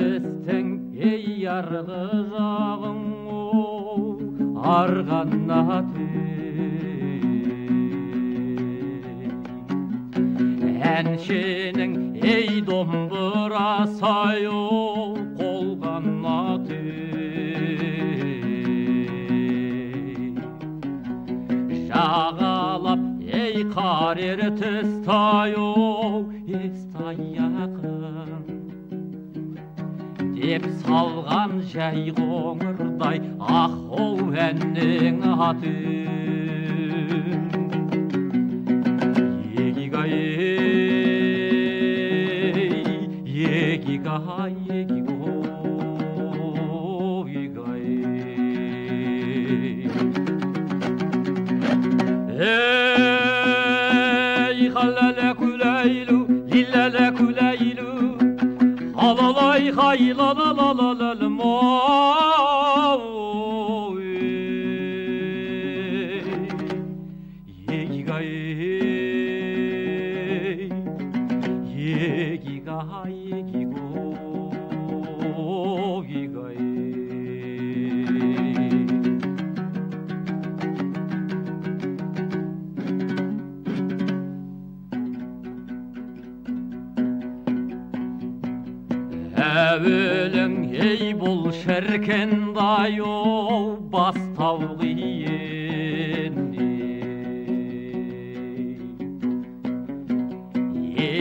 ертістің ей арғы жағың арғанат әншінің ей домбыра сайы қолғанат жағалап ей қар ертіс таю естай ақын деп салған жай қоңырдай аққу әннің атын егигай егигай егиго егай ey hayla la la la la әуелің ей бұл шіркін дайоу бастау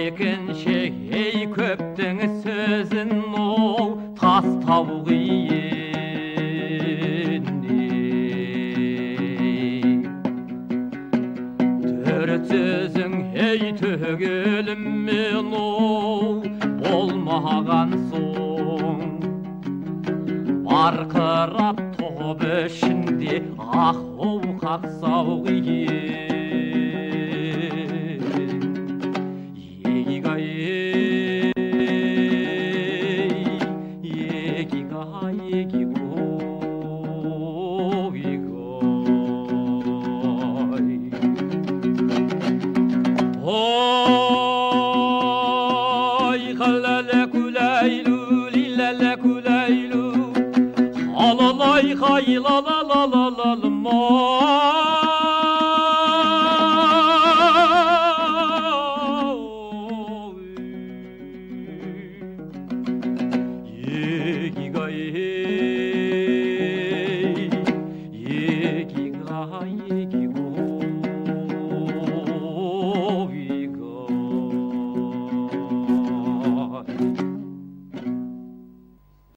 екінші ей көптің сөзін ол тастау төрт сөзің ей түгеліммен ол болмаған соң барқырап топ ішінде аққу қақсау егигай егига егиго Oy Alalay hayla la la la la la